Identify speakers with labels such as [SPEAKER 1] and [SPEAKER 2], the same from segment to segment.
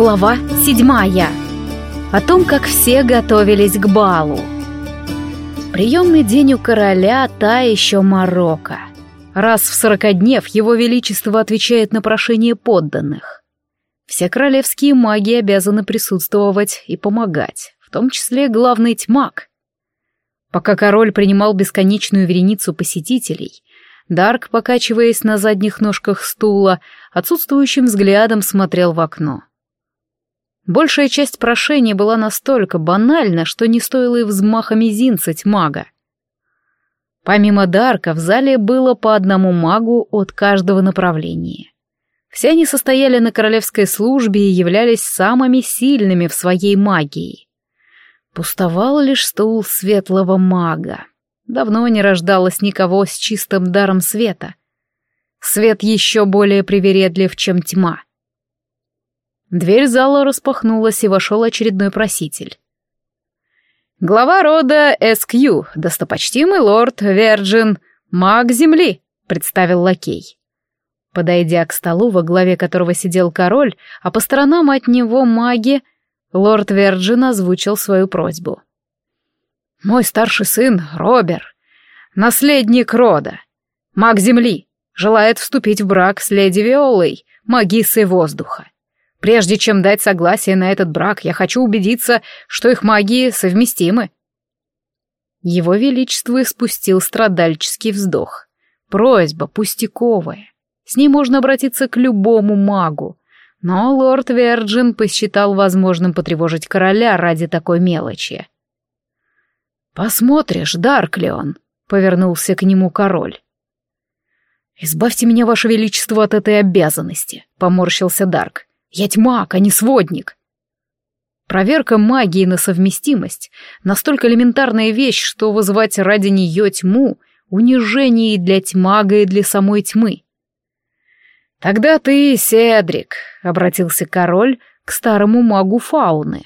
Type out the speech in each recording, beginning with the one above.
[SPEAKER 1] Глава седьмая. О том, как все готовились к балу. Приемный день у короля та еще Марокко. Раз в сорокоднев его величество отвечает на прошение подданных. Все королевские маги обязаны присутствовать и помогать, в том числе главный тьмак. Пока король принимал бесконечную вереницу посетителей, Дарк, покачиваясь на задних ножках стула, отсутствующим взглядом смотрел в окно. Большая часть прошения была настолько банальна, что не стоило и взмаха мизинца мага. Помимо Дарка в зале было по одному магу от каждого направления. Все они состояли на королевской службе и являлись самыми сильными в своей магии. Пустовал лишь стул светлого мага. Давно не рождалось никого с чистым даром света. Свет еще более привередлив, чем тьма — Дверь зала распахнулась, и вошел очередной проситель. «Глава рода Эскью, достопочтимый лорд Верджин, маг земли», — представил лакей. Подойдя к столу, во главе которого сидел король, а по сторонам от него маги, лорд Верджин озвучил свою просьбу. «Мой старший сын, Робер, наследник рода, маг земли, желает вступить в брак с леди Виолой, магиссой воздуха. Прежде чем дать согласие на этот брак, я хочу убедиться, что их магии совместимы. Его Величество испустил страдальческий вздох. Просьба пустяковая. С ней можно обратиться к любому магу. Но лорд Верджин посчитал возможным потревожить короля ради такой мелочи. «Посмотришь, Дарклеон», — повернулся к нему король. «Избавьте меня, ваше величество, от этой обязанности», — поморщился Дарк. Я тьмак, а не сводник. Проверка магии на совместимость — настолько элементарная вещь, что вызывать ради нее тьму — унижение и для тьмага, и для самой тьмы. «Тогда ты, Седрик», — обратился король к старому магу фауны.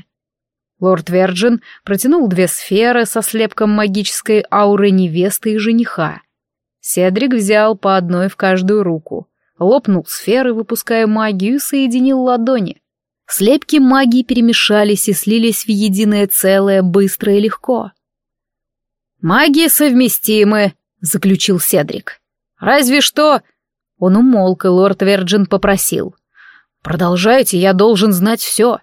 [SPEAKER 1] Лорд Верджин протянул две сферы со слепком магической ауры невесты и жениха. Седрик взял по одной в каждую руку — лопнул сферы, выпуская магию, соединил ладони. Слепки магии перемешались и слились в единое целое быстро и легко. «Магии совместимы», — заключил Седрик. «Разве что...» Он умолк, и лорд Верджин попросил. «Продолжайте, я должен знать все».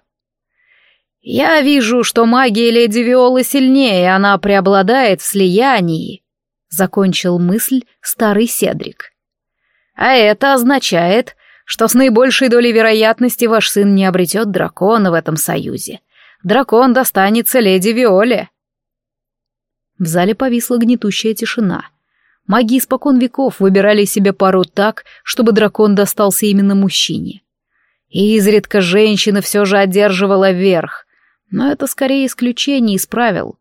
[SPEAKER 1] «Я вижу, что магия леди Виолы сильнее, она преобладает в слиянии», — закончил мысль старый Седрик. А это означает, что с наибольшей долей вероятности ваш сын не обретет дракона в этом союзе. Дракон достанется леди Виоле. В зале повисла гнетущая тишина. Маги испокон веков выбирали себе пару так, чтобы дракон достался именно мужчине. И изредка женщина все же одерживала верх, но это скорее исключение из правил.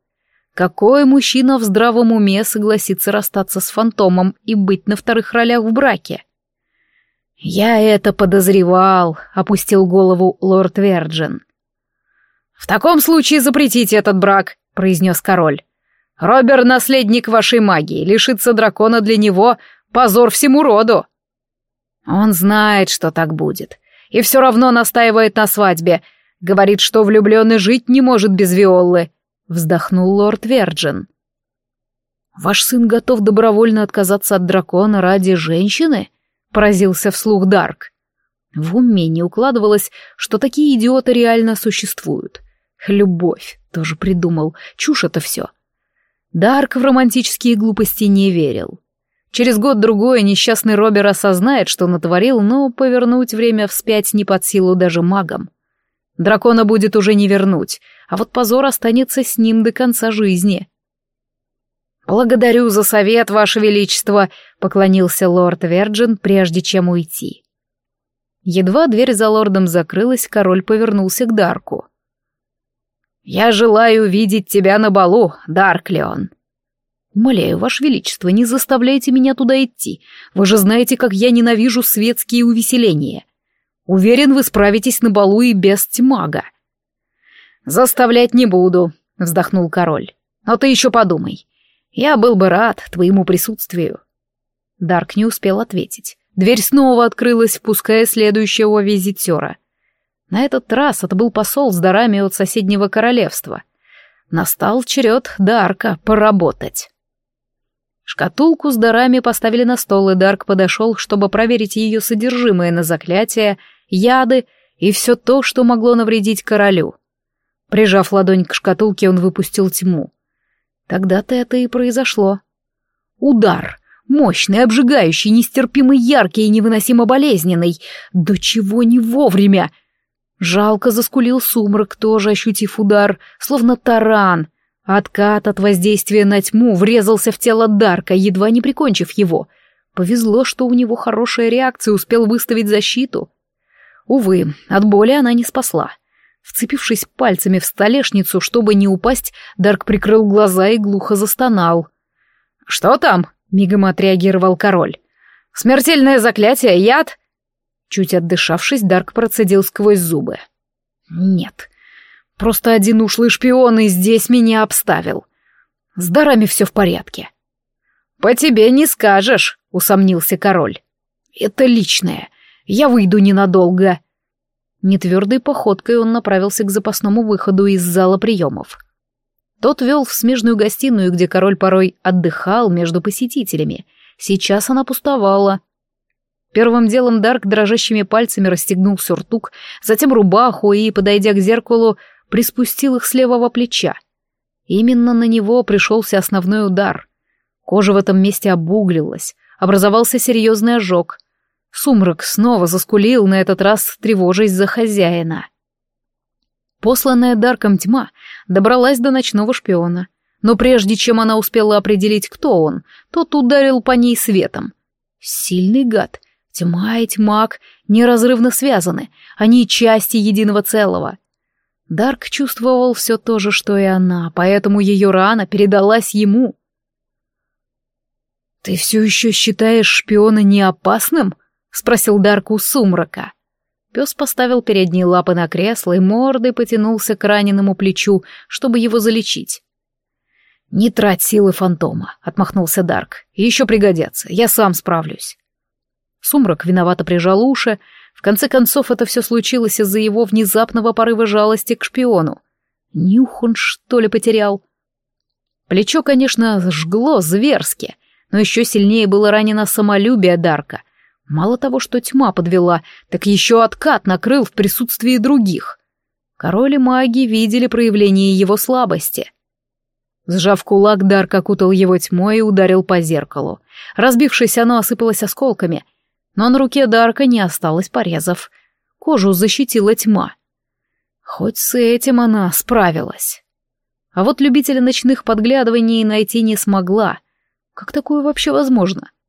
[SPEAKER 1] Какой мужчина в здравом уме согласится расстаться с фантомом и быть на вторых ролях в браке? «Я это подозревал», — опустил голову лорд Верджин. «В таком случае запретите этот брак», — произнес король. «Робер — наследник вашей магии, лишиться дракона для него — позор всему роду». Он знает, что так будет, и все равно настаивает на свадьбе, говорит, что влюбленный жить не может без Виоллы, — вздохнул лорд Верджин. «Ваш сын готов добровольно отказаться от дракона ради женщины?» — поразился вслух Дарк. В уме не укладывалось, что такие идиоты реально существуют. Любовь, тоже придумал, чушь это все. Дарк в романтические глупости не верил. Через год-другой несчастный Робер осознает, что натворил, но повернуть время вспять не под силу даже магам. Дракона будет уже не вернуть, а вот позор останется с ним до конца жизни. «Благодарю за совет, Ваше Величество», — поклонился лорд Верджин, прежде чем уйти. Едва дверь за лордом закрылась, король повернулся к Дарку. «Я желаю видеть тебя на балу, Дарклеон». «Умоляю, Ваше Величество, не заставляйте меня туда идти. Вы же знаете, как я ненавижу светские увеселения. Уверен, вы справитесь на балу и без тьмага». «Заставлять не буду», — вздохнул король. «Но ты еще подумай. Я был бы рад твоему присутствию». Дарк не успел ответить. Дверь снова открылась, впуская следующего визитера. На этот раз это был посол с дарами от соседнего королевства. Настал черед Дарка поработать. Шкатулку с дарами поставили на стол, и Дарк подошел, чтобы проверить ее содержимое на заклятия, яды и все то, что могло навредить королю. Прижав ладонь к шкатулке, он выпустил тьму. Тогда-то это и произошло. Удар. Мощный, обжигающий, нестерпимо яркий и невыносимо болезненный. До чего не вовремя. Жалко заскулил сумрак, тоже ощутив удар, словно таран. Откат от воздействия на тьму врезался в тело Дарка, едва не прикончив его. Повезло, что у него хорошая реакция, успел выставить защиту. Увы, от боли она не спасла. Вцепившись пальцами в столешницу, чтобы не упасть, Дарк прикрыл глаза и глухо застонал. «Что там?» — мигом отреагировал король. «Смертельное заклятие, яд?» Чуть отдышавшись, Дарк процедил сквозь зубы. «Нет, просто один ушлый шпион и здесь меня обставил. С дарами все в порядке». «По тебе не скажешь», — усомнился король. «Это личное. Я выйду ненадолго». Нетвердой походкой он направился к запасному выходу из зала приемов. Тот вел в смежную гостиную, где король порой отдыхал между посетителями. Сейчас она пустовала. Первым делом Дарк дрожащими пальцами расстегнул сюртук, затем рубаху и, подойдя к зеркалу, приспустил их с левого плеча. Именно на него пришелся основной удар. Кожа в этом месте обуглилась, образовался серьезный ожог. Сумрак снова заскулил, на этот раз тревожась за хозяина. Посланная Дарком тьма добралась до ночного шпиона. Но прежде чем она успела определить, кто он, тот ударил по ней светом. Сильный гад. Тьма и тьмак неразрывно связаны, они части единого целого. Дарк чувствовал все то же, что и она, поэтому ее рана передалась ему. «Ты все еще считаешь шпиона не опасным?» — спросил Дарк у сумрака. Пес поставил передние лапы на кресло и мордой потянулся к раненому плечу, чтобы его залечить. «Не трать силы фантома», — отмахнулся Дарк. «Еще пригодятся, я сам справлюсь». Сумрак виновато прижал уши. В конце концов, это все случилось из-за его внезапного порыва жалости к шпиону. Нюх он, что ли, потерял? Плечо, конечно, жгло зверски, но еще сильнее было ранено самолюбие Дарка, Мало того, что тьма подвела, так еще откат накрыл в присутствии других. Король и маги видели проявление его слабости. Сжав кулак, Дарк окутал его тьмой и ударил по зеркалу. Разбившись, оно осыпалось осколками, но на руке Дарка не осталось порезов. Кожу защитила тьма. Хоть с этим она справилась. А вот любителя ночных подглядываний найти не смогла. Как такое вообще возможно? —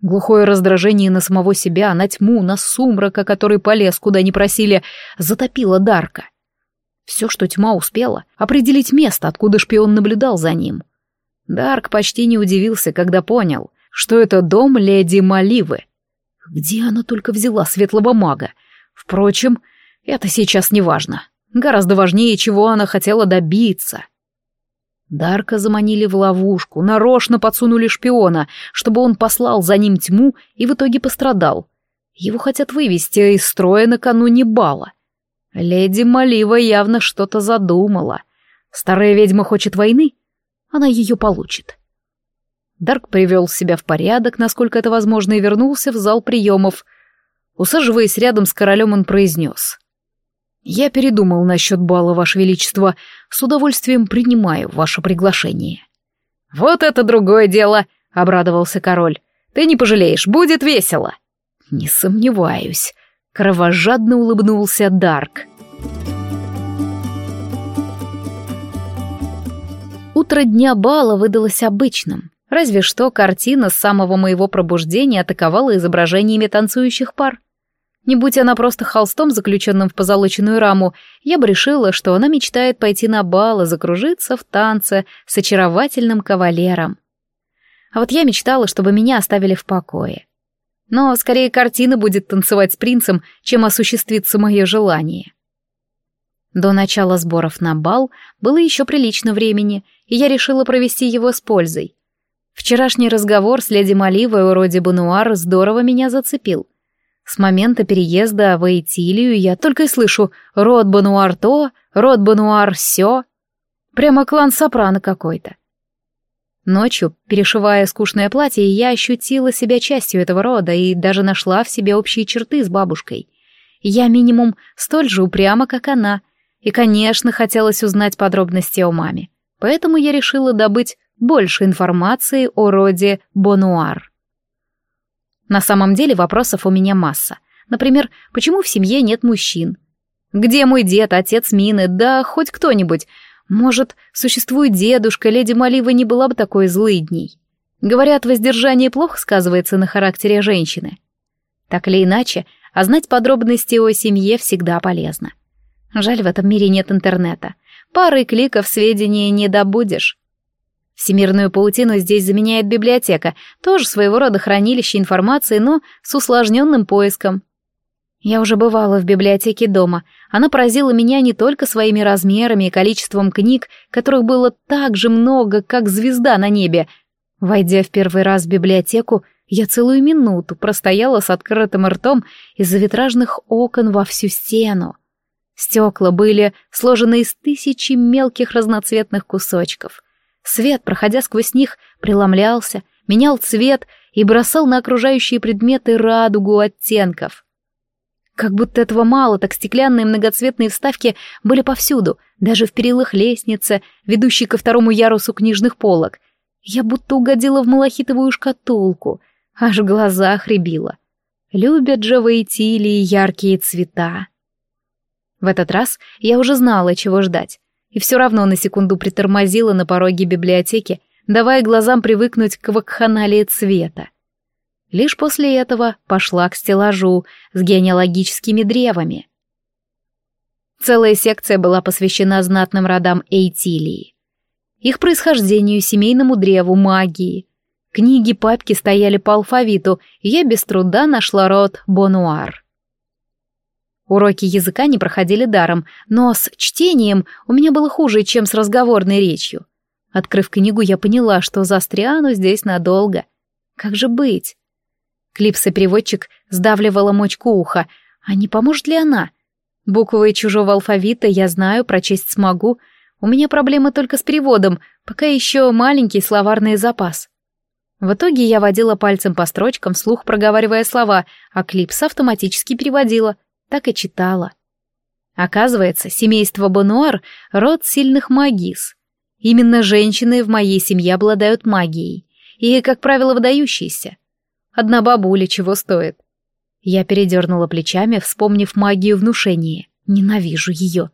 [SPEAKER 1] Глухое раздражение на самого себя, на тьму, на сумрака, который полез, куда не просили, затопило Дарка. Все, что тьма успела, определить место, откуда шпион наблюдал за ним. Дарк почти не удивился, когда понял, что это дом леди Маливы. Где она только взяла светлого мага? Впрочем, это сейчас не важно. Гораздо важнее, чего она хотела добиться — Дарка заманили в ловушку, нарочно подсунули шпиона, чтобы он послал за ним тьму и в итоге пострадал. Его хотят вывести из строя накануне бала. Леди Малива явно что-то задумала. Старая ведьма хочет войны? Она ее получит. Дарк привел себя в порядок, насколько это возможно, и вернулся в зал приемов. Усаживаясь рядом с королем, он произнес — «Я передумал насчет бала, Ваше Величество. С удовольствием принимаю ваше приглашение». «Вот это другое дело», — обрадовался король. «Ты не пожалеешь, будет весело». «Не сомневаюсь», — кровожадно улыбнулся Дарк. Утро дня бала выдалось обычным. Разве что картина с самого моего пробуждения атаковала изображениями танцующих пар. Не будь она просто холстом, заключенным в позолоченную раму, я бы решила, что она мечтает пойти на бал и закружиться в танце с очаровательным кавалером. А вот я мечтала, чтобы меня оставили в покое. Но скорее картина будет танцевать с принцем, чем осуществится мое желание. До начала сборов на бал было еще прилично времени, и я решила провести его с пользой. Вчерашний разговор с леди Маливой о роде Бануар здорово меня зацепил — С момента переезда в Эйтилию я только и слышу «Род Бануар то», «Род Бануар сё». Прямо клан Сопрано какой-то. Ночью, перешивая скучное платье, я ощутила себя частью этого рода и даже нашла в себе общие черты с бабушкой. Я минимум столь же упряма, как она, и, конечно, хотелось узнать подробности о маме. Поэтому я решила добыть больше информации о роде Бонуар. На самом деле вопросов у меня масса. Например, почему в семье нет мужчин? Где мой дед, отец Мины, да хоть кто-нибудь? Может, существует дедушка, леди Малива не была бы такой злыдней. Говорят, воздержание плохо сказывается на характере женщины. Так или иначе, а знать подробности о семье всегда полезно. Жаль, в этом мире нет интернета. Пары кликов сведения не добудешь. Всемирную паутину здесь заменяет библиотека, тоже своего рода хранилище информации, но с усложненным поиском. Я уже бывала в библиотеке дома. Она поразила меня не только своими размерами и количеством книг, которых было так же много, как звезда на небе. Войдя в первый раз в библиотеку, я целую минуту простояла с открытым ртом из-за витражных окон во всю стену. Стекла были сложены из тысячи мелких разноцветных кусочков. Свет, проходя сквозь них, преломлялся, менял цвет и бросал на окружающие предметы радугу оттенков — как будто этого мало, так стеклянные многоцветные вставки были повсюду, даже в перилах лестницы, ведущей ко второму ярусу книжных полок. Я будто угодила в малахитовую шкатулку, аж в глазах рябило. Любят же в Эйтилии яркие цвета. В этот раз я уже знала, чего ждать, и все равно на секунду притормозила на пороге библиотеки, давая глазам привыкнуть к вакханалии цвета. Лишь после этого пошла к стеллажу с генеалогическими древами. Целая секция была посвящена знатным родам Эйтилии. Их происхождению, семейному древу, магии. Книги папки стояли по алфавиту, и я без труда нашла род Бонуар. Уроки языка не проходили даром, но с чтением у меня было хуже, чем с разговорной речью. Открыв книгу, я поняла, что застряну здесь надолго. Как же быть? Клипса-переводчик сдавливала мочку уха. А не поможет ли она? Буквы чужого алфавита я знаю, прочесть смогу. У меня проблемы только с переводом, пока еще маленький словарный запас. В итоге я водила пальцем по строчкам, вслух проговаривая слова, а Клипса автоматически переводила. Так и читала. Оказывается, семейство Бонуар — род сильных магис. Именно женщины в моей семье обладают магией. И, как правило, выдающиеся. Одна бабуля чего стоит. Я передернула плечами, вспомнив магию внушения. Ненавижу ее.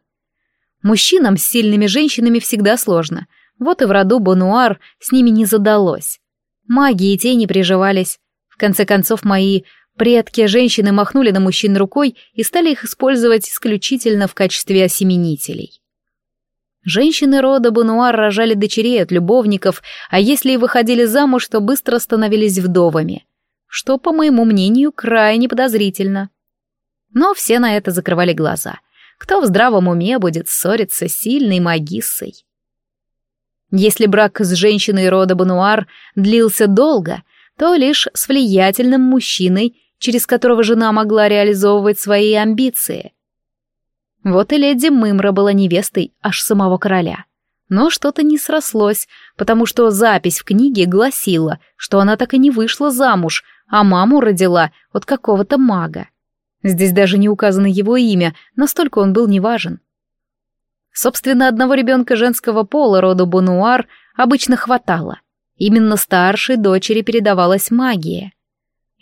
[SPEAKER 1] Мужчинам с сильными женщинами всегда сложно. Вот и в роду Бонуар с ними не задалось. Маги и тени приживались. В конце концов, мои предки-женщины махнули на мужчин рукой и стали их использовать исключительно в качестве осеменителей. Женщины рода Бонуар рожали дочерей от любовников, а если и выходили замуж, то быстро становились вдовами что, по моему мнению, крайне подозрительно. Но все на это закрывали глаза. Кто в здравом уме будет ссориться с сильной магиссой? Если брак с женщиной рода Бануар длился долго, то лишь с влиятельным мужчиной, через которого жена могла реализовывать свои амбиции. Вот и леди Мымра была невестой аж самого короля. Но что-то не срослось, потому что запись в книге гласила, что она так и не вышла замуж, а маму родила от какого-то мага. Здесь даже не указано его имя, настолько он был неважен. Собственно, одного ребенка женского пола рода Бонуар обычно хватало. Именно старшей дочери передавалась магия.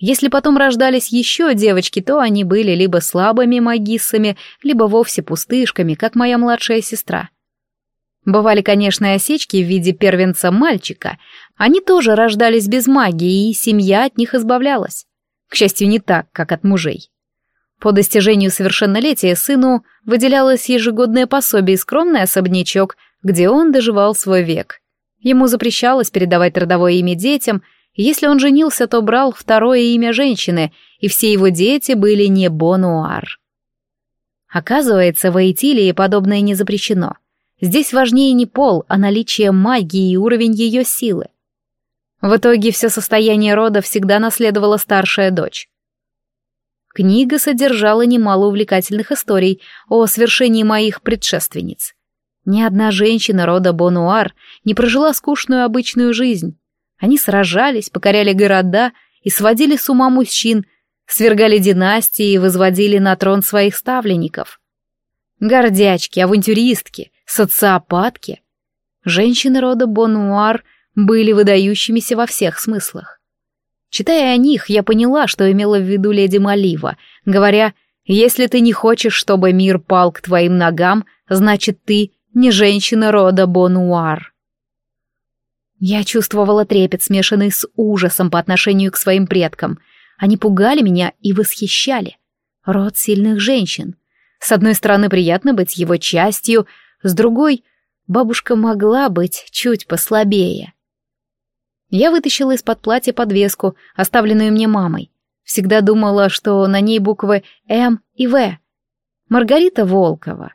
[SPEAKER 1] Если потом рождались еще девочки, то они были либо слабыми магиссами, либо вовсе пустышками, как моя младшая сестра. Бывали, конечно, и осечки в виде первенца мальчика. Они тоже рождались без магии, и семья от них избавлялась. К счастью, не так, как от мужей. По достижению совершеннолетия сыну выделялось ежегодное пособие и скромный особнячок, где он доживал свой век. Ему запрещалось передавать родовое имя детям, если он женился, то брал второе имя женщины, и все его дети были не Бонуар. Оказывается, в Аэтилии подобное не запрещено. Здесь важнее не пол, а наличие магии и уровень ее силы. В итоге все состояние рода всегда наследовала старшая дочь. Книга содержала немало увлекательных историй о свершении моих предшественниц. Ни одна женщина рода Бонуар не прожила скучную обычную жизнь. Они сражались, покоряли города и сводили с ума мужчин, свергали династии и возводили на трон своих ставленников. Гордячки, авантюристки, социопатки. Женщины рода Бонуар были выдающимися во всех смыслах. Читая о них, я поняла, что имела в виду леди Малива, говоря, «Если ты не хочешь, чтобы мир пал к твоим ногам, значит, ты не женщина рода Бонуар». Я чувствовала трепет, смешанный с ужасом по отношению к своим предкам. Они пугали меня и восхищали. Род сильных женщин. С одной стороны, приятно быть его частью, с другой, бабушка могла быть чуть послабее. Я вытащила из-под платья подвеску, оставленную мне мамой. Всегда думала, что на ней буквы «М» и «В». Маргарита Волкова.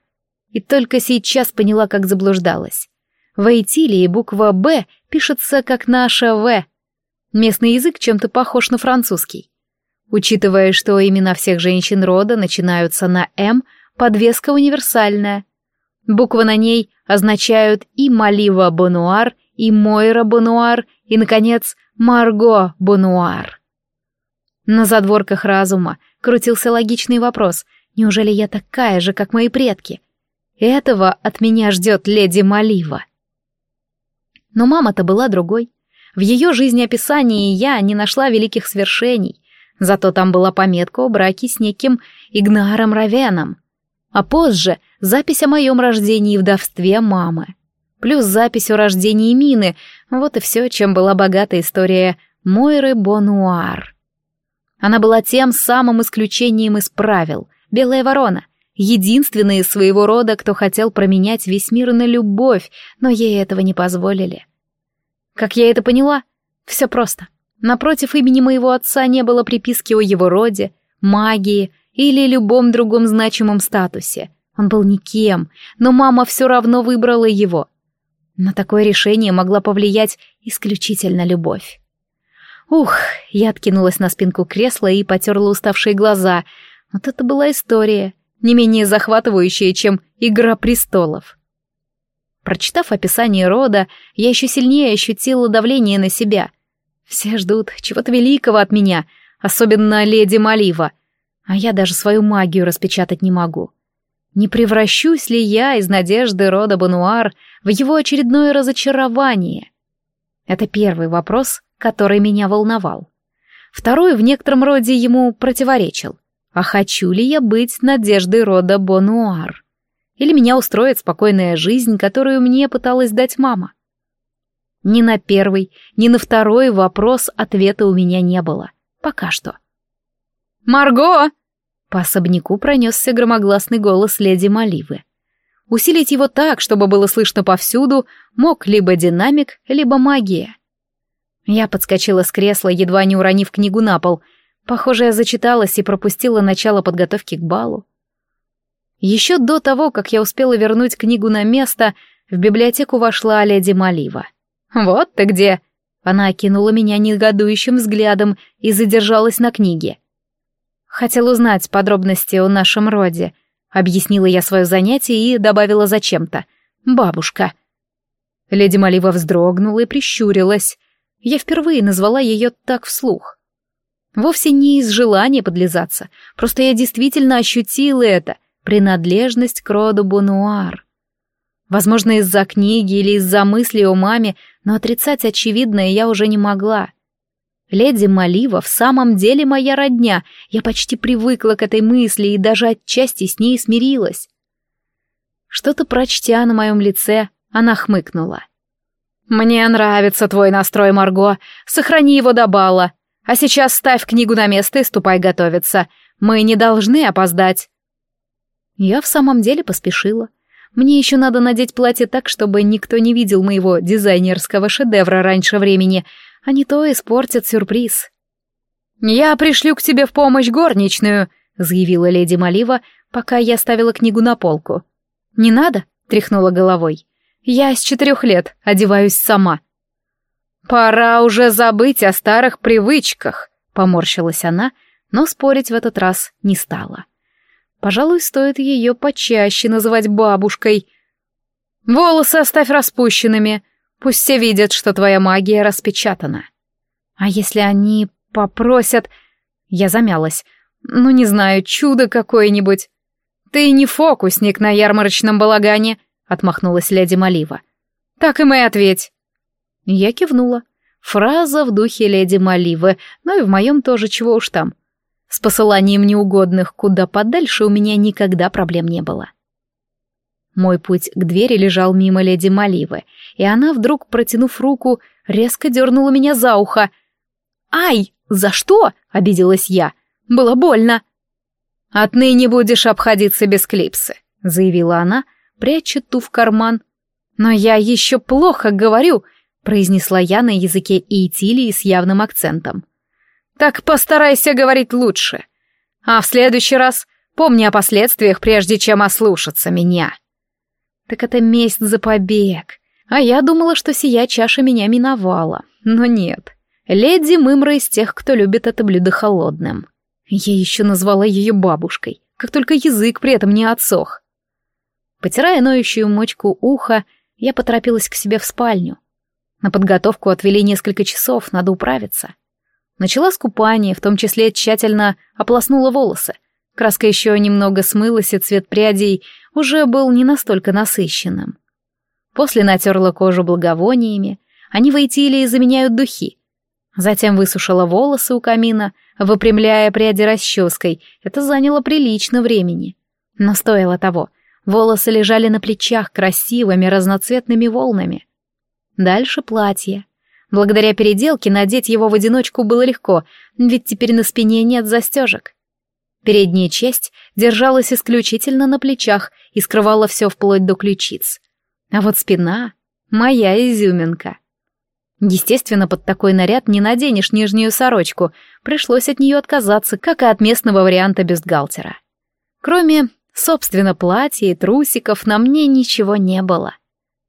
[SPEAKER 1] И только сейчас поняла, как заблуждалась. В Айтилии буква «Б» пишется как наша «В». Местный язык чем-то похож на французский. Учитывая, что имена всех женщин рода начинаются на «М», подвеска универсальная. Буквы на ней означают и Малива Бонуар, и Мойра Бонуар, и, наконец, Марго Бонуар. На задворках разума крутился логичный вопрос, неужели я такая же, как мои предки? Этого от меня ждет леди Малива. Но мама-то была другой. В ее жизнеописании я не нашла великих свершений, зато там была пометка о браке с неким Игнаром Равеном. А позже запись о моем рождении и вдовстве мамы плюс запись о рождении Мины. Вот и все, чем была богата история Мойры Бонуар. Она была тем самым исключением из правил. Белая ворона. Единственная из своего рода, кто хотел променять весь мир на любовь, но ей этого не позволили. Как я это поняла? Все просто. Напротив имени моего отца не было приписки о его роде, магии или любом другом значимом статусе. Он был никем, но мама все равно выбрала его. На такое решение могла повлиять исключительно любовь. Ух, я откинулась на спинку кресла и потерла уставшие глаза. Вот это была история, не менее захватывающая, чем «Игра престолов». Прочитав описание рода, я еще сильнее ощутила давление на себя. Все ждут чего-то великого от меня, особенно леди Малива, а я даже свою магию распечатать не могу. Не превращусь ли я из надежды рода Бануар в его очередное разочарование? Это первый вопрос, который меня волновал. Второй в некотором роде ему противоречил. А хочу ли я быть надеждой рода Бонуар? Или меня устроит спокойная жизнь, которую мне пыталась дать мама? Ни на первый, ни на второй вопрос ответа у меня не было. Пока что. «Марго!» По особняку пронесся громогласный голос леди Маливы. Усилить его так, чтобы было слышно повсюду, мог либо динамик, либо магия. Я подскочила с кресла, едва не уронив книгу на пол. Похоже, я зачиталась и пропустила начало подготовки к балу. Еще до того, как я успела вернуть книгу на место, в библиотеку вошла леди Малива. «Вот ты где!» Она окинула меня негодующим взглядом и задержалась на книге. Хотел узнать подробности о нашем роде. Объяснила я свое занятие и добавила зачем-то. «Бабушка». Леди Малива вздрогнула и прищурилась. Я впервые назвала ее так вслух. Вовсе не из желания подлизаться, просто я действительно ощутила это, принадлежность к роду Бонуар. Возможно, из-за книги или из-за мысли о маме, но отрицать очевидное я уже не могла. Леди Малива в самом деле моя родня. Я почти привыкла к этой мысли и даже отчасти с ней смирилась. Что-то прочтя на моем лице, она хмыкнула. «Мне нравится твой настрой, Марго. Сохрани его до бала. А сейчас ставь книгу на место и ступай готовиться. Мы не должны опоздать». Я в самом деле поспешила. Мне еще надо надеть платье так, чтобы никто не видел моего дизайнерского шедевра раньше времени — а не то испортят сюрприз. «Я пришлю к тебе в помощь горничную», — заявила леди Малива, пока я ставила книгу на полку. «Не надо?» — тряхнула головой. «Я с четырех лет одеваюсь сама». «Пора уже забыть о старых привычках», — поморщилась она, но спорить в этот раз не стала. Пожалуй, стоит ее почаще называть бабушкой. «Волосы оставь распущенными, пусть все видят, что твоя магия распечатана». «А если они попросят...» Я замялась. «Ну, не знаю, чудо какое-нибудь». «Ты не фокусник на ярмарочном балагане», — отмахнулась леди Малива. «Так и мы ответь». Я кивнула. Фраза в духе леди Маливы, но и в моем тоже чего уж там. С посыланием неугодных куда подальше у меня никогда проблем не было. Мой путь к двери лежал мимо леди Маливы, и она, вдруг протянув руку, резко дернула меня за ухо. «Ай! За что?» — обиделась я. «Было больно!» «Отныне будешь обходиться без клипсы», — заявила она, пряча ту в карман. «Но я еще плохо говорю», — произнесла я на языке Иетилии с явным акцентом. «Так постарайся говорить лучше. А в следующий раз помни о последствиях, прежде чем ослушаться меня». «Так это месть за побег. А я думала, что сия чаша меня миновала. Но нет. Леди Мымра из тех, кто любит это блюдо холодным». Я еще назвала ее бабушкой, как только язык при этом не отсох. Потирая ноющую мочку уха, я поторопилась к себе в спальню. На подготовку отвели несколько часов, надо управиться. Начала с купания, в том числе тщательно ополоснула волосы. Краска еще немного смылась, и цвет прядей уже был не настолько насыщенным. После натерла кожу благовониями, они в Эйтилии заменяют духи. Затем высушила волосы у камина — выпрямляя пряди расческой. Это заняло прилично времени. Но стоило того. Волосы лежали на плечах красивыми разноцветными волнами. Дальше платье. Благодаря переделке надеть его в одиночку было легко, ведь теперь на спине нет застежек. Передняя часть держалась исключительно на плечах и скрывала все вплоть до ключиц. А вот спина — моя изюминка. Естественно, под такой наряд не наденешь нижнюю сорочку, пришлось от нее отказаться, как и от местного варианта бюстгальтера. Кроме, собственно, платья и трусиков на мне ничего не было.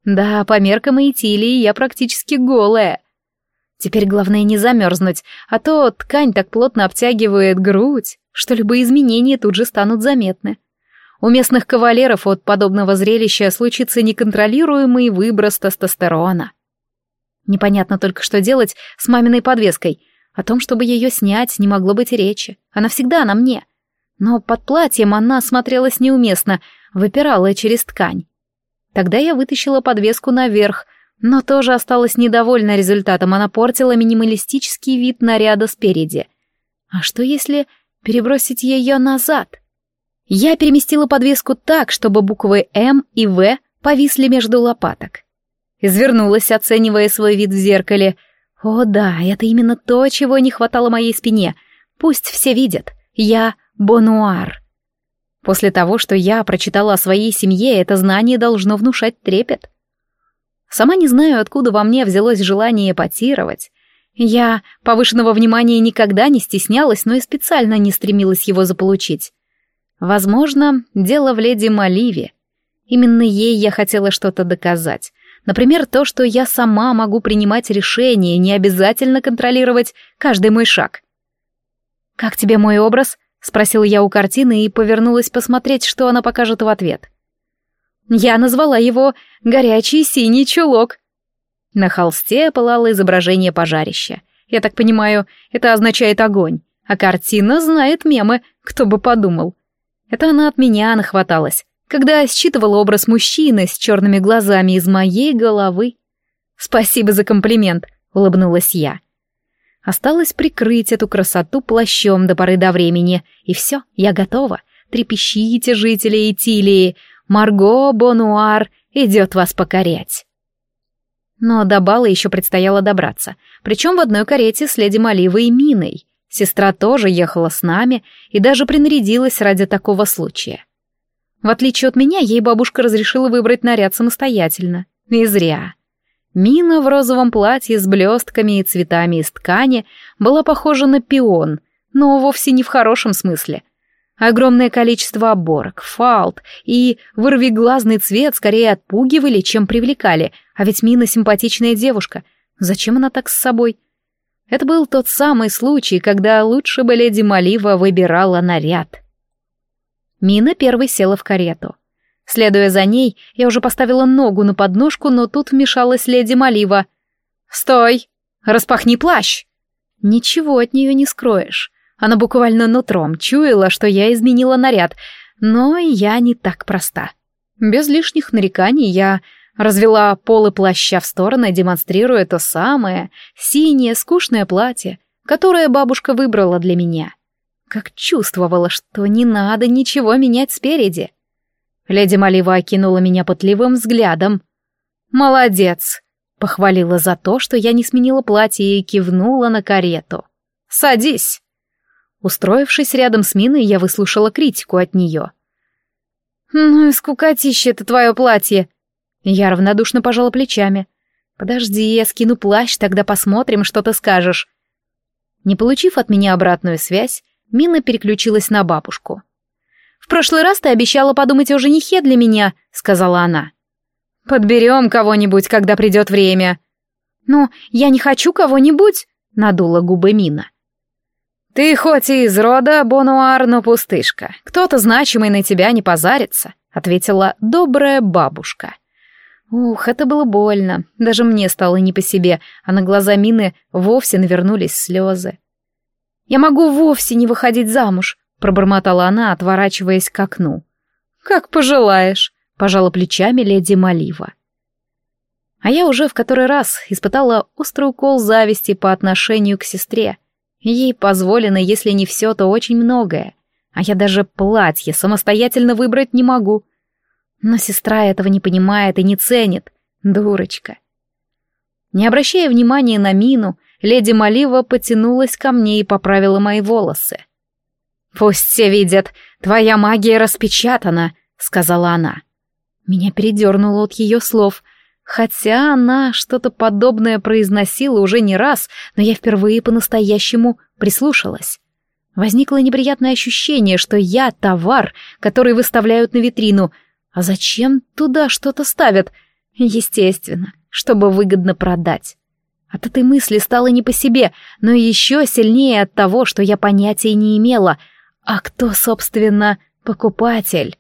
[SPEAKER 1] Да, по меркам Этилии я практически голая. Теперь главное не замерзнуть, а то ткань так плотно обтягивает грудь, что любые изменения тут же станут заметны. У местных кавалеров от подобного зрелища случится неконтролируемый выброс тестостерона. Непонятно только, что делать с маминой подвеской. О том, чтобы ее снять, не могло быть и речи. Она всегда на мне. Но под платьем она смотрелась неуместно, выпирала через ткань. Тогда я вытащила подвеску наверх, но тоже осталась недовольна результатом. Она портила минималистический вид наряда спереди. А что если перебросить ее назад? Я переместила подвеску так, чтобы буквы «М» и «В» повисли между лопаток. Извернулась, оценивая свой вид в зеркале. О да, это именно то, чего не хватало моей спине. Пусть все видят. Я Бонуар. После того, что я прочитала о своей семье, это знание должно внушать трепет. Сама не знаю, откуда во мне взялось желание эпатировать. Я повышенного внимания никогда не стеснялась, но и специально не стремилась его заполучить. Возможно, дело в леди Маливе. Именно ей я хотела что-то доказать, Например, то, что я сама могу принимать решения, не обязательно контролировать каждый мой шаг. «Как тебе мой образ?» — спросила я у картины и повернулась посмотреть, что она покажет в ответ. Я назвала его «горячий синий чулок». На холсте пылало изображение пожарища. Я так понимаю, это означает огонь, а картина знает мемы, кто бы подумал. Это она от меня нахваталась когда считывала образ мужчины с черными глазами из моей головы. «Спасибо за комплимент», — улыбнулась я. Осталось прикрыть эту красоту плащом до поры до времени, и все, я готова. Трепещите, жители Итилии, Марго Бонуар идет вас покорять. Но до бала еще предстояло добраться, причем в одной карете с леди Маливой и Миной. Сестра тоже ехала с нами и даже принарядилась ради такого случая. В отличие от меня, ей бабушка разрешила выбрать наряд самостоятельно. И зря. Мина в розовом платье с блестками и цветами из ткани была похожа на пион, но вовсе не в хорошем смысле. Огромное количество оборок, фалт и вырвиглазный цвет скорее отпугивали, чем привлекали, а ведь Мина симпатичная девушка. Зачем она так с собой? Это был тот самый случай, когда лучше бы леди Малива выбирала наряд. Мина первой села в карету. Следуя за ней, я уже поставила ногу на подножку, но тут вмешалась леди Малива. «Стой! Распахни плащ!» Ничего от нее не скроешь. Она буквально нутром чуяла, что я изменила наряд, но я не так проста. Без лишних нареканий я развела полы плаща в стороны, демонстрируя то самое синее скучное платье, которое бабушка выбрала для меня. Как чувствовала, что не надо ничего менять спереди. Леди Малива окинула меня пытливым взглядом. «Молодец!» — похвалила за то, что я не сменила платье и кивнула на карету. «Садись!» Устроившись рядом с Миной, я выслушала критику от нее. «Ну и скукотище это твое платье!» Я равнодушно пожала плечами. «Подожди, я скину плащ, тогда посмотрим, что ты скажешь». Не получив от меня обратную связь, Мина переключилась на бабушку. «В прошлый раз ты обещала подумать о женихе для меня», — сказала она. «Подберем кого-нибудь, когда придет время». «Но я не хочу кого-нибудь», — надула губы Мина. «Ты хоть и из рода Бонуар, но пустышка. Кто-то значимый на тебя не позарится», — ответила добрая бабушка. Ух, это было больно. Даже мне стало не по себе, а на глаза Мины вовсе навернулись слезы. «Я могу вовсе не выходить замуж», — пробормотала она, отворачиваясь к окну. «Как пожелаешь», — пожала плечами леди Малива. А я уже в который раз испытала острый укол зависти по отношению к сестре — Ей позволено, если не все, то очень многое. А я даже платье самостоятельно выбрать не могу. Но сестра этого не понимает и не ценит. Дурочка. Не обращая внимания на мину, леди Малива потянулась ко мне и поправила мои волосы. «Пусть все видят, твоя магия распечатана», — сказала она. Меня передернуло от ее слов — Хотя она что-то подобное произносила уже не раз, но я впервые по-настоящему прислушалась. Возникло неприятное ощущение, что я товар, который выставляют на витрину. А зачем туда что-то ставят? Естественно, чтобы выгодно продать. От этой мысли стало не по себе, но еще сильнее от того, что я понятия не имела. А кто, собственно, покупатель?